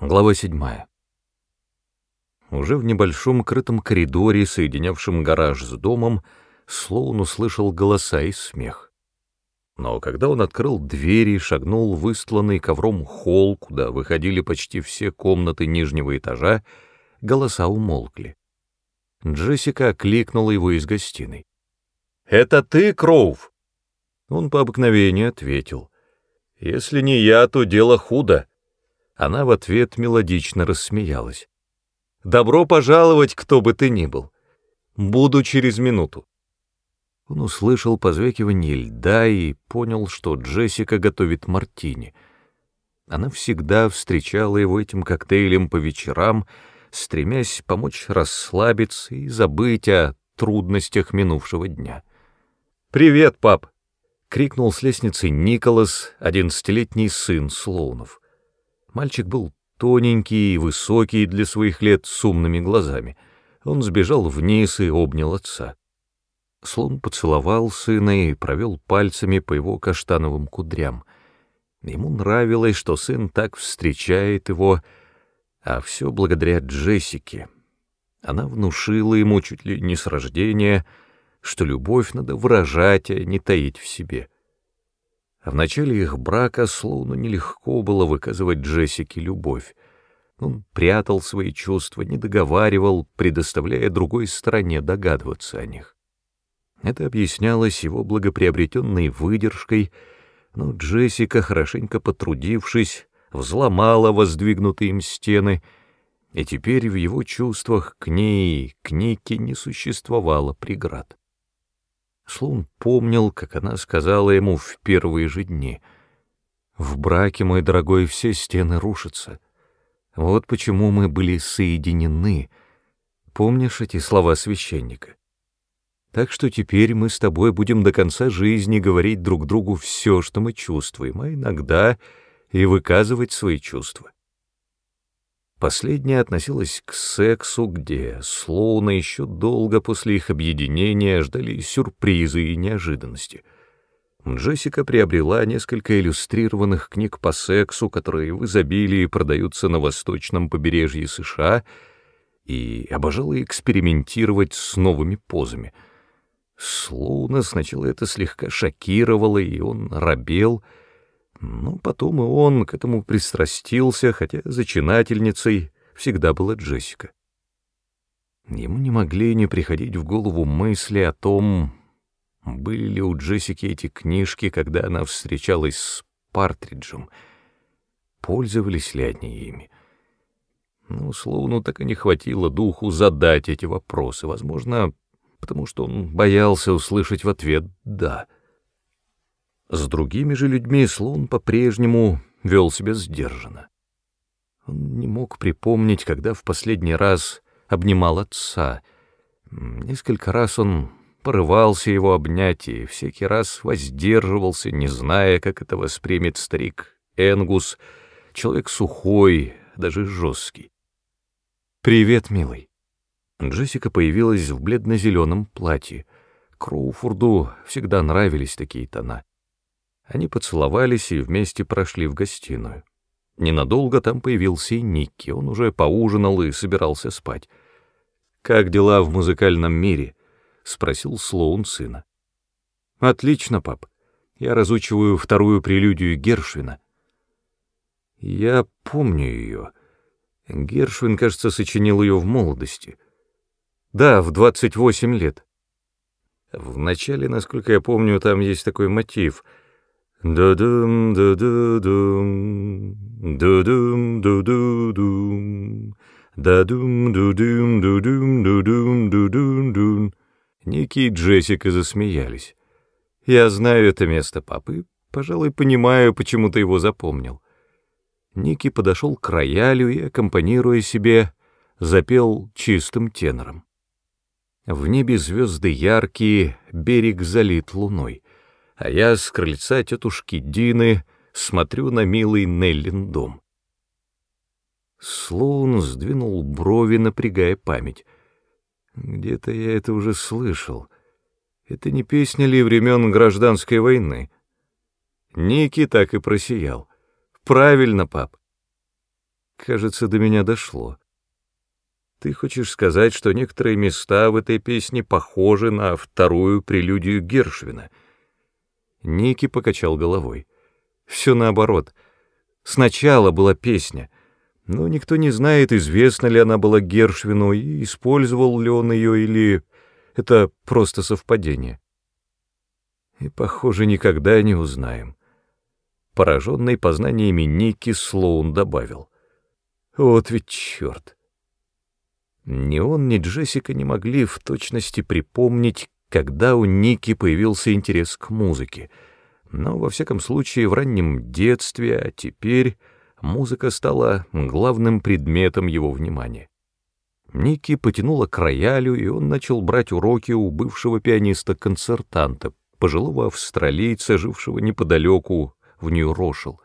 Глава 7. Уже в небольшом крытом коридоре, соединявшем гараж с домом, Слоун услышал голоса и смех. Но когда он открыл двери и шагнул в выстланный ковром холл, куда выходили почти все комнаты нижнего этажа, голоса умолкли. Джессика окликнула его из гостиной. «Это ты, Кроув?» Он по обыкновению ответил. «Если не я, то дело худо». Она в ответ мелодично рассмеялась. «Добро пожаловать, кто бы ты ни был. Буду через минуту». Он услышал позвякивание льда и понял, что Джессика готовит мартини. Она всегда встречала его этим коктейлем по вечерам, стремясь помочь расслабиться и забыть о трудностях минувшего дня. «Привет, пап!» — крикнул с лестницы Николас, одиннадцатилетний сын Слоунов. Мальчик был тоненький и высокий для своих лет с умными глазами. Он сбежал вниз и обнял отца. Слон поцеловал сына и провел пальцами по его каштановым кудрям. Ему нравилось, что сын так встречает его, а все благодаря Джессике. Она внушила ему чуть ли не с рождения, что любовь надо выражать, а не таить в себе. В начале их брака словно нелегко было выказывать Джессике любовь. Он прятал свои чувства, не договаривал, предоставляя другой стороне догадываться о них. Это объяснялось его благоприобретенной выдержкой, но Джессика, хорошенько потрудившись, взломала воздвигнутые им стены, и теперь в его чувствах к ней, к Нике не существовало преград. Слун помнил, как она сказала ему в первые же дни. «В браке, мой дорогой, все стены рушатся. Вот почему мы были соединены. Помнишь эти слова священника? Так что теперь мы с тобой будем до конца жизни говорить друг другу все, что мы чувствуем, а иногда и выказывать свои чувства. Последняя относилась к сексу, где словно еще долго после их объединения ждали сюрпризы и неожиданности. Джессика приобрела несколько иллюстрированных книг по сексу, которые в изобилии продаются на восточном побережье США, и обожала экспериментировать с новыми позами. Слоуна сначала это слегка шокировало, и он робел — но потом и он к этому пристрастился, хотя зачинательницей всегда была Джессика. Ему не могли не приходить в голову мысли о том, были ли у Джессики эти книжки, когда она встречалась с Партриджем, пользовались ли они ими. Ну, словно так и не хватило духу задать эти вопросы, возможно, потому что он боялся услышать в ответ «да». С другими же людьми слон по-прежнему вел себя сдержанно. Он не мог припомнить, когда в последний раз обнимал отца. Несколько раз он порывался его обнять и всякий раз воздерживался, не зная, как это воспримет старик Энгус, человек сухой, даже жесткий. «Привет, милый». Джессика появилась в бледно-зеленом платье. Кроуфорду всегда нравились такие тона. Они поцеловались и вместе прошли в гостиную. Ненадолго там появился и Никки, он уже поужинал и собирался спать. «Как дела в музыкальном мире?» — спросил Слоун сына. «Отлично, пап. Я разучиваю вторую прелюдию Гершвина». «Я помню ее. Гершвин, кажется, сочинил ее в молодости. Да, в 28 лет. Вначале, насколько я помню, там есть такой мотив — да-дум, да-да-дум, да-дум, да-да-дум, да-дум, да-дум, да-дум, да-дум, да-дум-дум. Ники и Джессика засмеялись. Я знаю это место папы, пожалуй, понимаю, почему ты его запомнил. Ники подошел к роялю и, аккомпанируя себе, запел чистым тенором. В небе звезды яркие, берег залит луной — а я с крыльца тетушки Дины смотрю на милый Неллин дом. Слоун сдвинул брови, напрягая память. Где-то я это уже слышал. Это не песня ли времен гражданской войны? Ники так и просиял. Правильно, пап. Кажется, до меня дошло. Ты хочешь сказать, что некоторые места в этой песне похожи на вторую прелюдию Гершвина? Ники покачал головой. Все наоборот. Сначала была песня, но никто не знает, известна ли она была Гершвину, и использовал ли он ее, или это просто совпадение. И, похоже, никогда не узнаем. Пораженный познаниями Ники Слоун добавил. Вот ведь черт! Ни он, ни Джессика не могли в точности припомнить, когда у Ники появился интерес к музыке, но, во всяком случае, в раннем детстве, а теперь музыка стала главным предметом его внимания. Ники потянула к роялю, и он начал брать уроки у бывшего пианиста-концертанта, пожилого австралийца, жившего неподалеку в Нью-Рошел.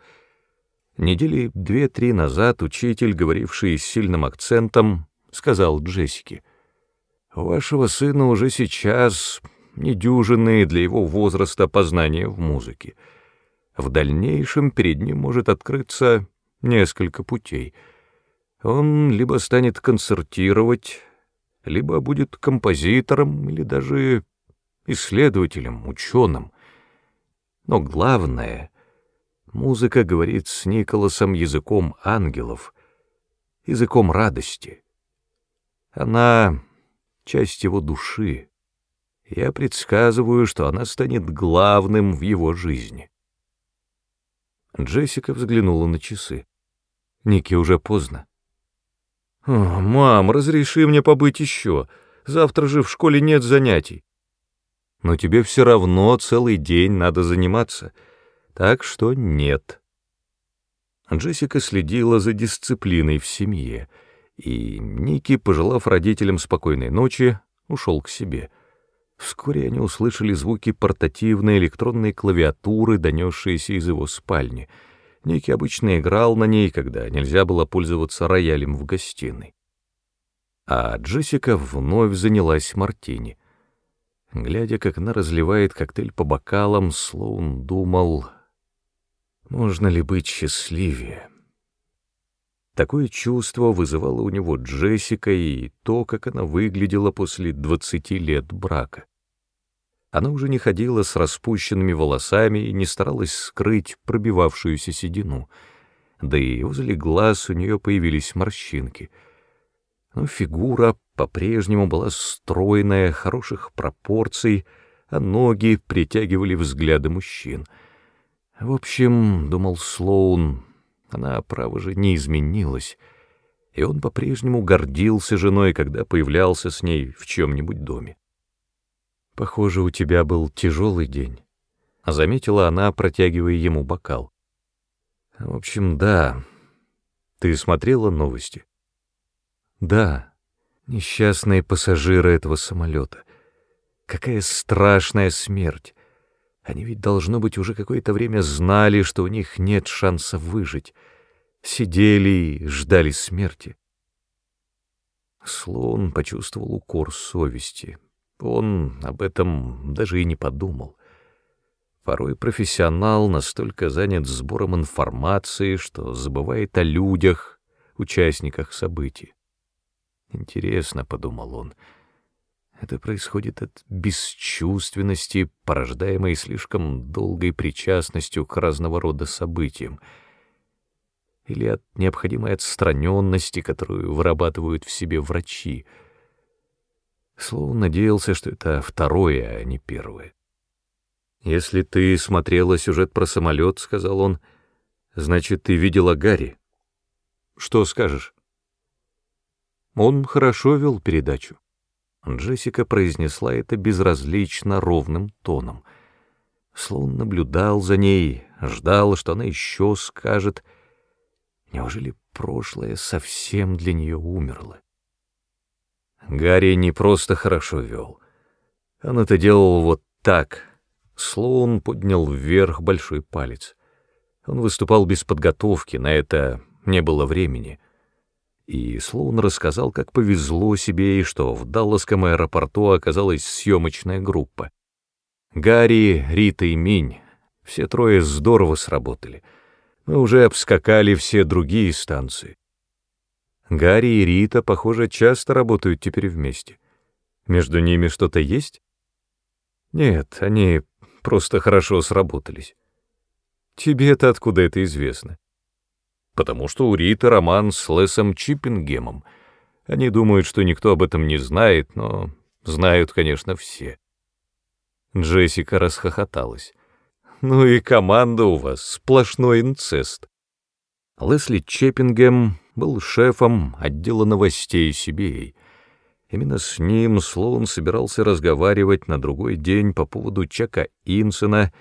Недели две-три назад учитель, говоривший с сильным акцентом, сказал Джессике, «У вашего сына уже сейчас недюжинные для его возраста познания в музыке. В дальнейшем перед ним может открыться несколько путей. Он либо станет концертировать, либо будет композитором или даже исследователем, ученым. Но главное, музыка говорит с Николасом языком ангелов, языком радости. Она — часть его души. Я предсказываю, что она станет главным в его жизни. Джессика взглянула на часы. Ники уже поздно. «О, «Мам, разреши мне побыть еще. Завтра же в школе нет занятий». «Но тебе все равно целый день надо заниматься, так что нет». Джессика следила за дисциплиной в семье, и Ники, пожелав родителям спокойной ночи, ушел к себе — Вскоре они услышали звуки портативной электронной клавиатуры, донесшиеся из его спальни. Ники обычно играл на ней, когда нельзя было пользоваться роялем в гостиной. А Джессика вновь занялась мартини. Глядя, как она разливает коктейль по бокалам, Слоун думал, можно ли быть счастливее. Такое чувство вызывало у него Джессика и то, как она выглядела после двадцати лет брака. Она уже не ходила с распущенными волосами и не старалась скрыть пробивавшуюся седину, да и возле глаз у нее появились морщинки. Но фигура по-прежнему была стройная, хороших пропорций, а ноги притягивали взгляды мужчин. В общем, думал Слоун, она, право же, не изменилась, и он по-прежнему гордился женой, когда появлялся с ней в чем-нибудь доме. «Похоже, у тебя был тяжелый день», — заметила она, протягивая ему бокал. «В общем, да. Ты смотрела новости?» «Да. Несчастные пассажиры этого самолета. Какая страшная смерть. Они ведь, должно быть, уже какое-то время знали, что у них нет шанса выжить. Сидели и ждали смерти. Слон почувствовал укор совести. Он об этом даже и не подумал. Порой профессионал настолько занят сбором информации, что забывает о людях, участниках событий. Интересно, — подумал он, — это происходит от бесчувственности, порождаемой слишком долгой причастностью к разного рода событиям, или от необходимой отстраненности, которую вырабатывают в себе врачи. Словом, надеялся, что это второе, а не первое. «Если ты смотрела сюжет про самолет, — сказал он, — значит, ты видела Гарри. Что скажешь?» Он хорошо вел передачу. Джессика произнесла это безразлично ровным тоном. Слон наблюдал за ней, ждал, что она еще скажет. Неужели прошлое совсем для нее умерло? Гарри не просто хорошо вел. Он это делал вот так. Слоун поднял вверх большой палец. Он выступал без подготовки, на это не было времени — и Слоун рассказал, как повезло себе и что в Далласском аэропорту оказалась съемочная группа. Гарри, Рита и Минь, все трое здорово сработали. Мы уже обскакали все другие станции. Гарри и Рита, похоже, часто работают теперь вместе. Между ними что-то есть? Нет, они просто хорошо сработались. Тебе это откуда это известно? Потому что у Риты роман с Лесом Чиппингемом. Они думают, что никто об этом не знает, но знают, конечно, все. Джессика расхохоталась. Ну и команда у вас, сплошной инцест. Лесли Чеппингем был шефом отдела новостей CBA. Именно с ним Слоун собирался разговаривать на другой день по поводу Чака Инсона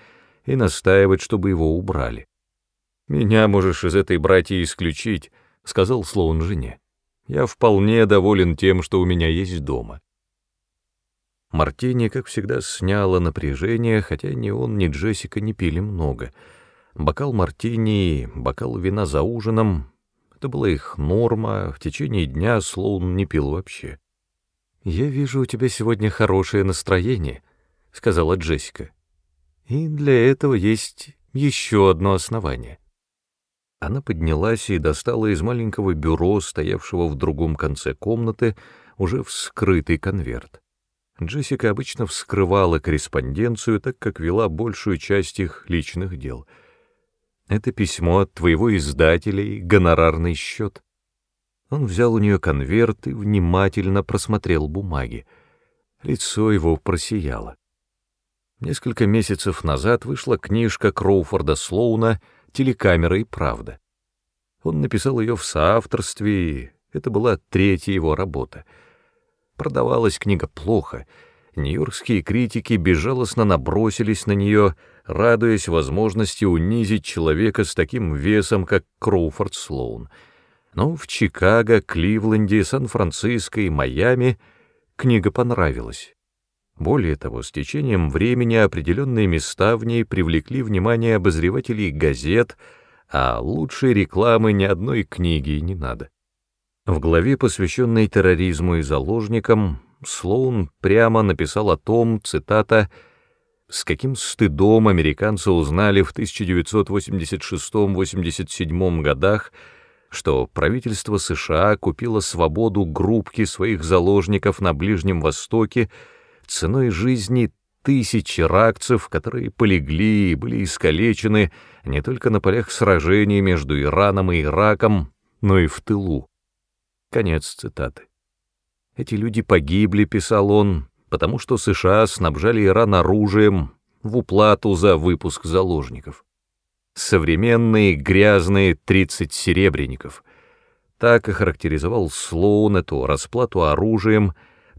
и настаивать, чтобы его убрали. «Меня можешь из этой братьи исключить», — сказал Слоун жене. «Я вполне доволен тем, что у меня есть дома». Мартини, как всегда, сняла напряжение, хотя ни он, ни Джессика не пили много. Бокал мартини, бокал вина за ужином — это была их норма, в течение дня Слоун не пил вообще. «Я вижу, у тебя сегодня хорошее настроение», — сказала Джессика. «И для этого есть еще одно основание». Она поднялась и достала из маленького бюро, стоявшего в другом конце комнаты, уже вскрытый конверт. Джессика обычно вскрывала корреспонденцию, так как вела большую часть их личных дел. Это письмо от твоего издателя и гонорарный счет. Он взял у нее конверт и внимательно просмотрел бумаги. Лицо его просияло. Несколько месяцев назад вышла книжка Кроуфорда Слоуна «Телекамера и правда». Он написал ее в соавторстве, и это была третья его работа — Продавалась книга плохо. Нью-Йоркские критики безжалостно набросились на нее, радуясь возможности унизить человека с таким весом, как Кроуфорд Слоун. Но в Чикаго, Кливленде, Сан-Франциско и Майами книга понравилась. Более того, с течением времени определенные места в ней привлекли внимание обозревателей газет, а лучшей рекламы ни одной книги не надо. В главе, посвященной терроризму и заложникам, Слоун прямо написал о том, цитата, «с каким стыдом американцы узнали в 1986-87 годах, что правительство США купило свободу группки своих заложников на Ближнем Востоке ценой жизни тысяч иракцев, которые полегли и были искалечены не только на полях сражений между Ираном и Ираком, но и в тылу. Конец цитаты. Эти люди погибли, писал он, потому что США снабжали Иран оружием в уплату за выпуск заложников. Современные грязные 30 серебряников. Так охарактеризовал Слоун эту расплату оружием,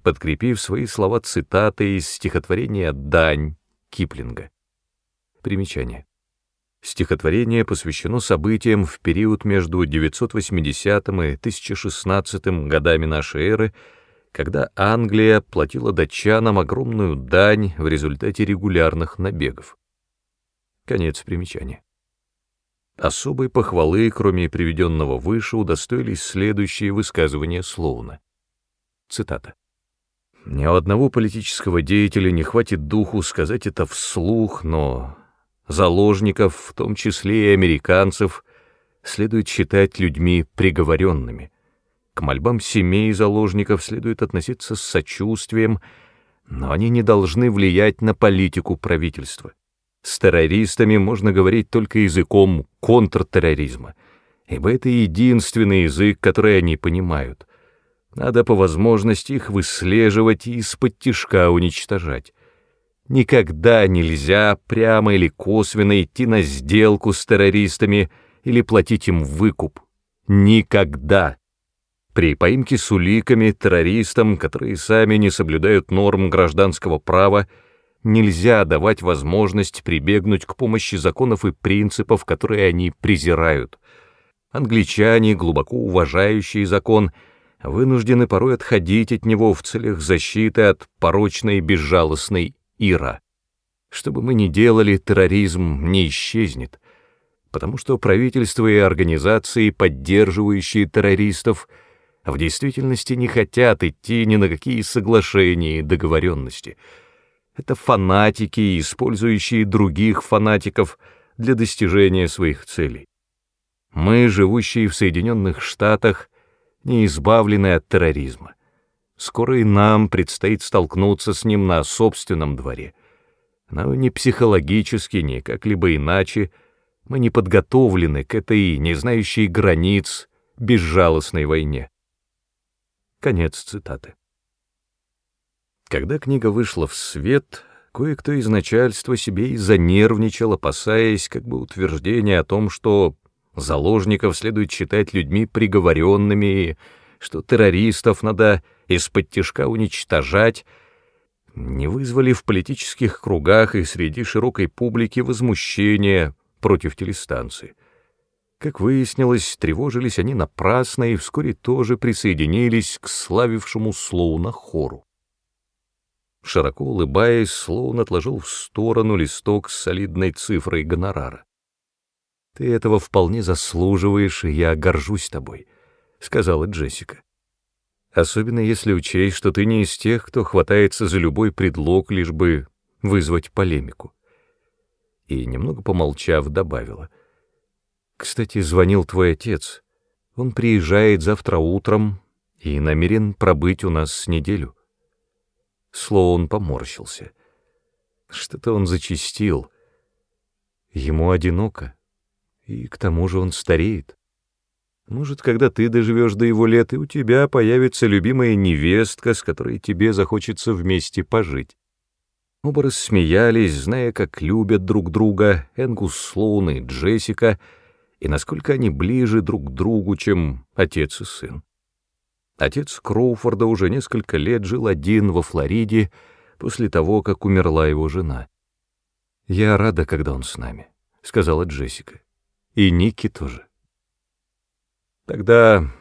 подкрепив свои слова цитатой из стихотворения «Дань» Киплинга. Примечание. Стихотворение посвящено событиям в период между 980 и 1016 годами нашей эры, когда Англия платила датчанам огромную дань в результате регулярных набегов. Конец примечания. Особой похвалы, кроме приведенного выше, удостоились следующие высказывания Слоуна. Цитата. «Ни у одного политического деятеля не хватит духу сказать это вслух, но заложников, в том числе и американцев, следует считать людьми приговоренными. К мольбам семей заложников следует относиться с сочувствием, но они не должны влиять на политику правительства. С террористами можно говорить только языком контртерроризма, ибо это единственный язык, который они понимают. Надо по возможности их выслеживать и из-под тишка уничтожать. Никогда нельзя прямо или косвенно идти на сделку с террористами или платить им выкуп. Никогда. При поимке с уликами террористам, которые сами не соблюдают норм гражданского права, нельзя давать возможность прибегнуть к помощи законов и принципов, которые они презирают. Англичане, глубоко уважающие закон, вынуждены порой отходить от него в целях защиты от порочной безжалостной Ира. Что бы мы ни делали, терроризм не исчезнет, потому что правительства и организации, поддерживающие террористов, в действительности не хотят идти ни на какие соглашения и договоренности. Это фанатики, использующие других фанатиков для достижения своих целей. Мы, живущие в Соединенных Штатах, не избавлены от терроризма. Скоро и нам предстоит столкнуться с ним на собственном дворе. Но ни психологически, ни как-либо иначе мы не подготовлены к этой, не знающей границ, безжалостной войне. Конец цитаты. Когда книга вышла в свет, кое-кто из начальства себе и занервничал, опасаясь как бы утверждения о том, что заложников следует считать людьми приговоренными, что террористов надо из-под тяжка уничтожать, не вызвали в политических кругах и среди широкой публики возмущения против телестанции. Как выяснилось, тревожились они напрасно и вскоре тоже присоединились к славившему Слоуна хору. Широко улыбаясь, Слоун отложил в сторону листок с солидной цифрой гонорара. «Ты этого вполне заслуживаешь, и я горжусь тобой», — сказала Джессика. «Особенно если учесть, что ты не из тех, кто хватается за любой предлог, лишь бы вызвать полемику». И, немного помолчав, добавила. «Кстати, звонил твой отец. Он приезжает завтра утром и намерен пробыть у нас с неделю». Слоун поморщился. Что-то он зачистил. Ему одиноко, и к тому же он стареет. Может, когда ты доживешь до его лет, и у тебя появится любимая невестка, с которой тебе захочется вместе пожить. Оба рассмеялись, зная, как любят друг друга Энгус Слоун и Джессика, и насколько они ближе друг к другу, чем отец и сын. Отец Кроуфорда уже несколько лет жил один во Флориде после того, как умерла его жена. «Я рада, когда он с нами», — сказала Джессика. «И Ники тоже». «Тогда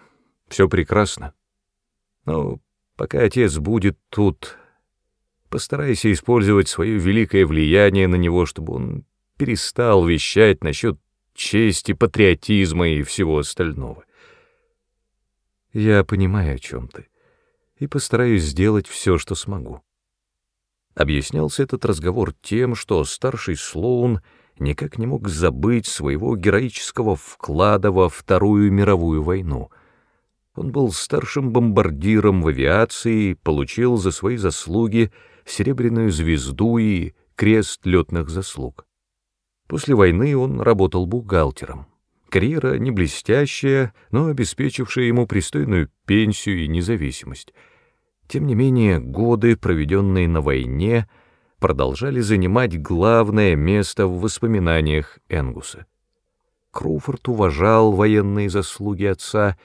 все прекрасно. Но пока отец будет тут, постарайся использовать свое великое влияние на него, чтобы он перестал вещать насчет чести, патриотизма и всего остального. Я понимаю, о чем ты, и постараюсь сделать все, что смогу. Объяснялся этот разговор тем, что старший Слоун никак не мог забыть своего героического вклада во Вторую мировую войну. Он был старшим бомбардиром в авиации, получил за свои заслуги серебряную звезду и крест летных заслуг. После войны он работал бухгалтером. Карьера не блестящая, но обеспечившая ему пристойную пенсию и независимость. Тем не менее, годы, проведенные на войне, продолжали занимать главное место в воспоминаниях Энгуса. Кроуфорд уважал военные заслуги отца,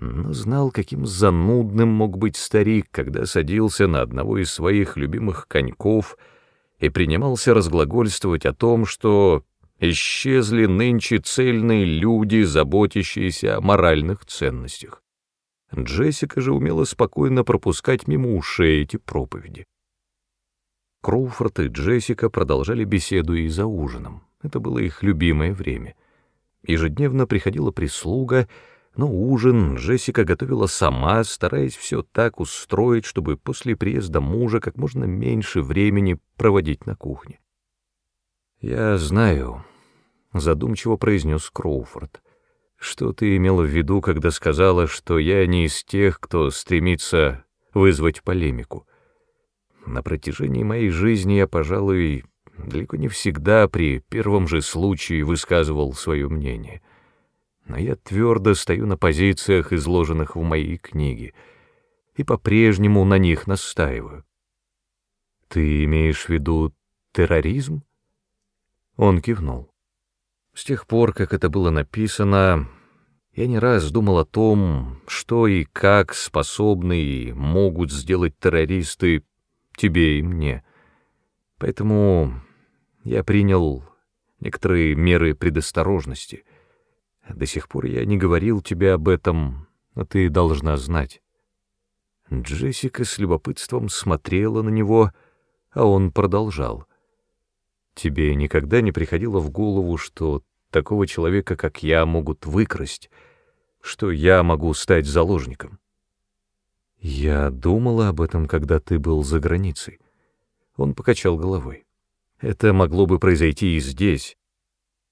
но знал, каким занудным мог быть старик, когда садился на одного из своих любимых коньков и принимался разглагольствовать о том, что исчезли нынче цельные люди, заботящиеся о моральных ценностях. Джессика же умела спокойно пропускать мимо ушей эти проповеди. Кроуфорд и Джессика продолжали беседу и за ужином. Это было их любимое время. Ежедневно приходила прислуга, но ужин Джессика готовила сама, стараясь все так устроить, чтобы после приезда мужа как можно меньше времени проводить на кухне. «Я знаю», — задумчиво произнес Кроуфорд, «что ты имела в виду, когда сказала, что я не из тех, кто стремится вызвать полемику. На протяжении моей жизни я, пожалуй, далеко не всегда при первом же случае высказывал свое мнение. Но я твердо стою на позициях, изложенных в моей книге, и по-прежнему на них настаиваю. Ты имеешь в виду терроризм? Он кивнул. С тех пор, как это было написано, я не раз думал о том, что и как способны и могут сделать террористы тебе и мне. Поэтому я принял некоторые меры предосторожности. До сих пор я не говорил тебе об этом, но ты должна знать. Джессика с любопытством смотрела на него, а он продолжал — Тебе никогда не приходило в голову, что такого человека, как я, могут выкрасть, что я могу стать заложником? Я думала об этом, когда ты был за границей. Он покачал головой. Это могло бы произойти и здесь.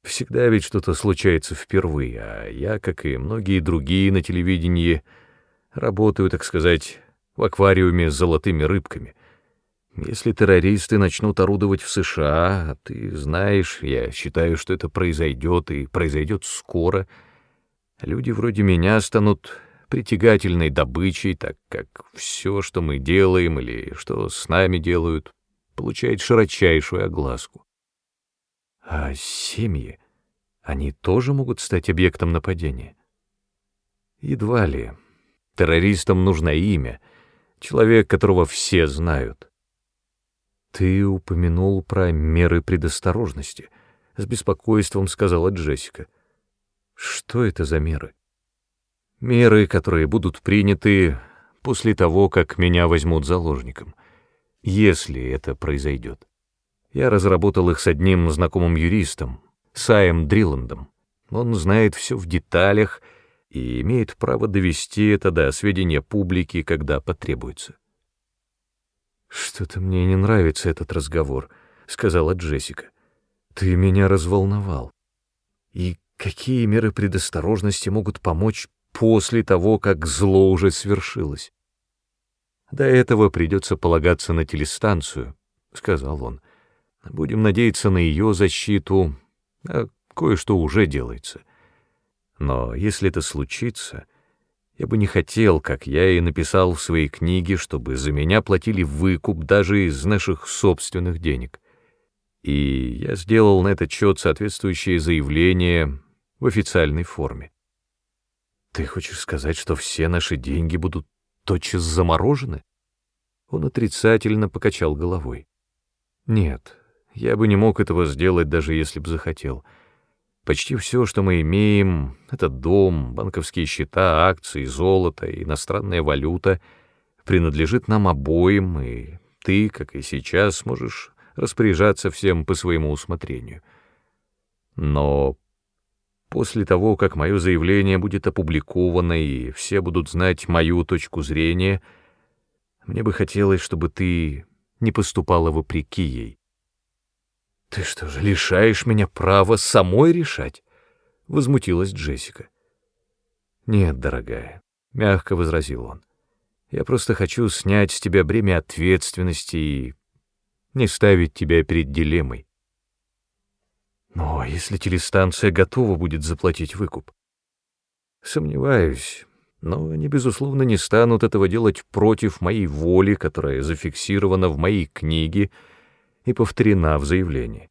Всегда ведь что-то случается впервые, а я, как и многие другие на телевидении, Работаю, так сказать, в аквариуме с золотыми рыбками. Если террористы начнут орудовать в США, ты знаешь, я считаю, что это произойдет и произойдет скоро, люди вроде меня станут притягательной добычей, так как все, что мы делаем или что с нами делают, получает широчайшую огласку. А семьи, они тоже могут стать объектом нападения? Едва ли. Террористам нужно имя, человек, которого все знают. Ты упомянул про меры предосторожности, с беспокойством сказала Джессика. Что это за меры? Меры, которые будут приняты после того, как меня возьмут заложником, если это произойдет. Я разработал их с одним знакомым юристом, Саем Дрилландом. Он знает все в деталях и имеет право довести это до сведения публики, когда потребуется. «Что-то мне не нравится этот разговор», — сказала Джессика. «Ты меня разволновал. И какие меры предосторожности могут помочь после того, как зло уже свершилось. До этого придется полагаться на телестанцию, — сказал он. Будем надеяться на ее защиту, а кое-что уже делается. Но если это случится, я бы не хотел, как я и написал в своей книге, чтобы за меня платили выкуп даже из наших собственных денег. И я сделал на этот счет соответствующее заявление в официальной форме. Ты хочешь сказать, что все наши деньги будут тотчас заморожены? Он отрицательно покачал головой. Нет, я бы не мог этого сделать, даже если б захотел. Почти все, что мы имеем, это дом, банковские счета, акции, золото, иностранная валюта, принадлежит нам обоим, и ты, как и сейчас, можешь распоряжаться всем по своему усмотрению. Но После того, как мое заявление будет опубликовано и все будут знать мою точку зрения, мне бы хотелось, чтобы ты не поступала вопреки ей. «Ты что же, лишаешь меня права самой решать?» — возмутилась Джессика. «Нет, дорогая», — мягко возразил он. «Я просто хочу снять с тебя бремя ответственности и не ставить тебя перед дилеммой. Но если телестанция готова будет заплатить выкуп? Сомневаюсь, но они, безусловно, не станут этого делать против моей воли, которая зафиксирована в моей книге и повторена в заявлении.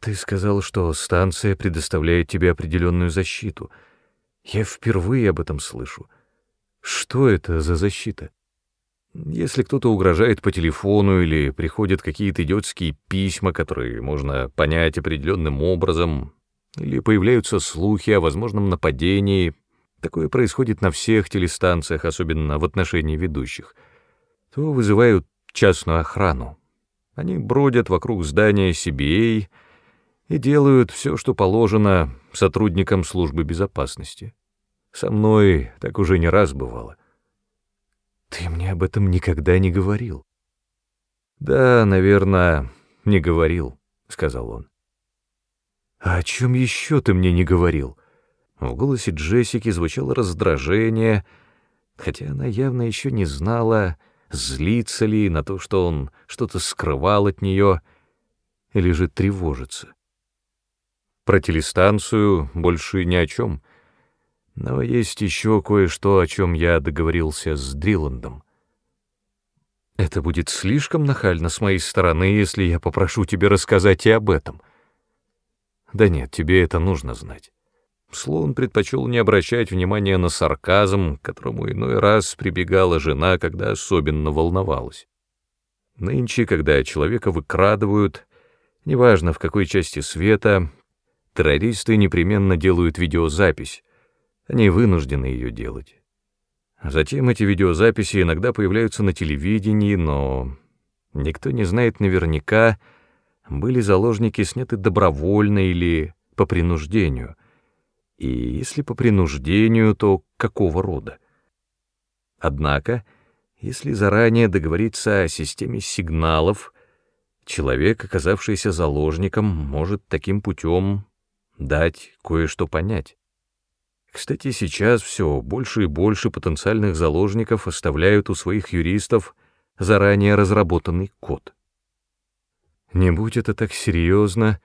Ты сказал, что станция предоставляет тебе определенную защиту. Я впервые об этом слышу. Что это за защита? Если кто-то угрожает по телефону или приходят какие-то идиотские письма, которые можно понять определенным образом, или появляются слухи о возможном нападении, такое происходит на всех телестанциях, особенно в отношении ведущих, то вызывают частную охрану. Они бродят вокруг здания CBA и делают все, что положено сотрудникам службы безопасности. Со мной так уже не раз бывало. Ты мне об этом никогда не говорил. Да, наверное, не говорил, сказал он. А о чем еще ты мне не говорил? В голосе Джессики звучало раздражение, хотя она явно еще не знала, злится ли на то, что он что-то скрывал от нее, или же тревожится. Про телестанцию больше ни о чем — но есть еще кое-что, о чем я договорился с Дриландом. Это будет слишком нахально с моей стороны, если я попрошу тебя рассказать и об этом. Да нет, тебе это нужно знать. Слон предпочел не обращать внимания на сарказм, к которому иной раз прибегала жена, когда особенно волновалась. Нынче, когда человека выкрадывают, неважно в какой части света, террористы непременно делают видеозапись, они вынуждены ее делать. Затем эти видеозаписи иногда появляются на телевидении, но никто не знает наверняка, были заложники сняты добровольно или по принуждению. И если по принуждению, то какого рода? Однако, если заранее договориться о системе сигналов, человек, оказавшийся заложником, может таким путем дать кое-что понять. Кстати, сейчас все больше и больше потенциальных заложников оставляют у своих юристов заранее разработанный код. Не будь это так серьезно,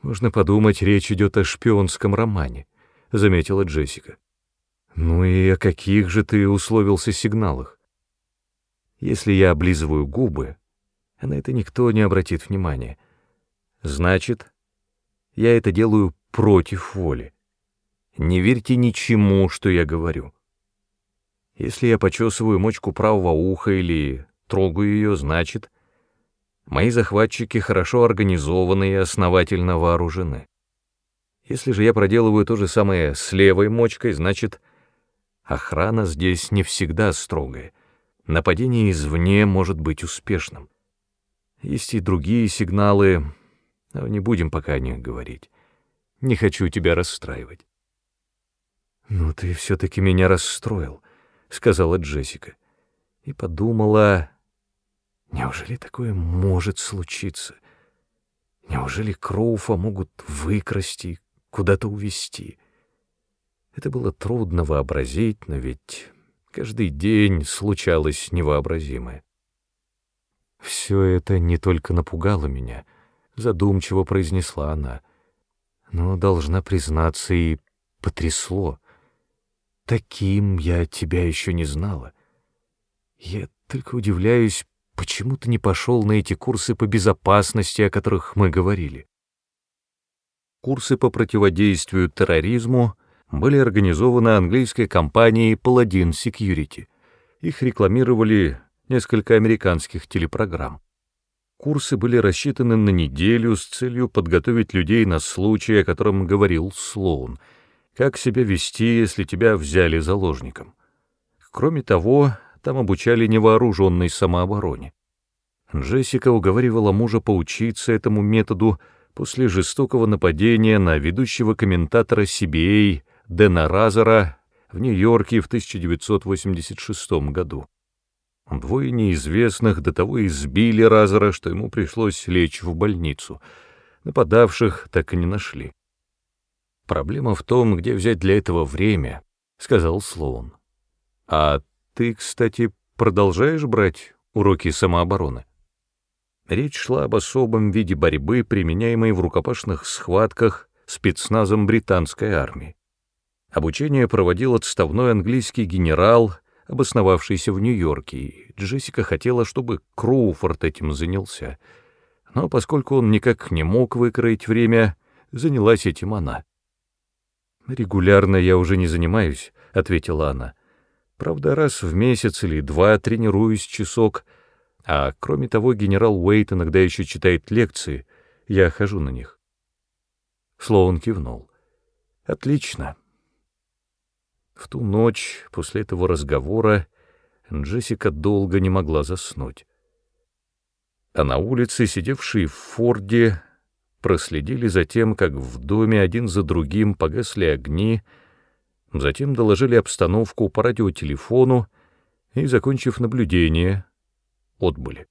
можно подумать, речь идет о шпионском романе, заметила Джессика. Ну и о каких же ты условился сигналах? Если я облизываю губы, а на это никто не обратит внимания, значит, я это делаю против воли. Не верьте ничему, что я говорю. Если я почесываю мочку правого уха или трогаю ее, значит, мои захватчики хорошо организованы и основательно вооружены. Если же я проделываю то же самое с левой мочкой, значит, охрана здесь не всегда строгая. Нападение извне может быть успешным. Есть и другие сигналы, но не будем пока о них говорить. Не хочу тебя расстраивать. «Ну ты все-таки меня расстроил», — сказала Джессика. И подумала, неужели такое может случиться? Неужели Кроуфа могут выкрасть и куда-то увезти? Это было трудно вообразить, но ведь каждый день случалось невообразимое. «Все это не только напугало меня», — задумчиво произнесла она, — «но, должна признаться, и потрясло». Таким я тебя еще не знала. Я только удивляюсь, почему ты не пошел на эти курсы по безопасности, о которых мы говорили. Курсы по противодействию терроризму были организованы английской компанией Paladin Security. Их рекламировали несколько американских телепрограмм. Курсы были рассчитаны на неделю с целью подготовить людей на случай, о котором говорил Слоун — как себя вести, если тебя взяли заложником. Кроме того, там обучали невооруженной самообороне. Джессика уговаривала мужа поучиться этому методу после жестокого нападения на ведущего комментатора CBA Дэна Разера в Нью-Йорке в 1986 году. Двое неизвестных до того избили Разера, что ему пришлось лечь в больницу. Нападавших так и не нашли. Проблема в том, где взять для этого время, сказал Слоун. А ты, кстати, продолжаешь брать уроки самообороны? Речь шла об особом виде борьбы, применяемой в рукопашных схватках спецназом британской армии. Обучение проводил отставной английский генерал, обосновавшийся в Нью-Йорке, и Джессика хотела, чтобы Кроуфорд этим занялся. Но поскольку он никак не мог выкроить время, занялась этим она. «Регулярно я уже не занимаюсь», — ответила она. «Правда, раз в месяц или два тренируюсь часок, а кроме того генерал Уэйт иногда еще читает лекции, я хожу на них». Слоун кивнул. «Отлично». В ту ночь, после этого разговора, Джессика долго не могла заснуть. А на улице, сидевший в Форде, проследили за тем, как в доме один за другим погасли огни, затем доложили обстановку по радиотелефону и, закончив наблюдение, отбыли.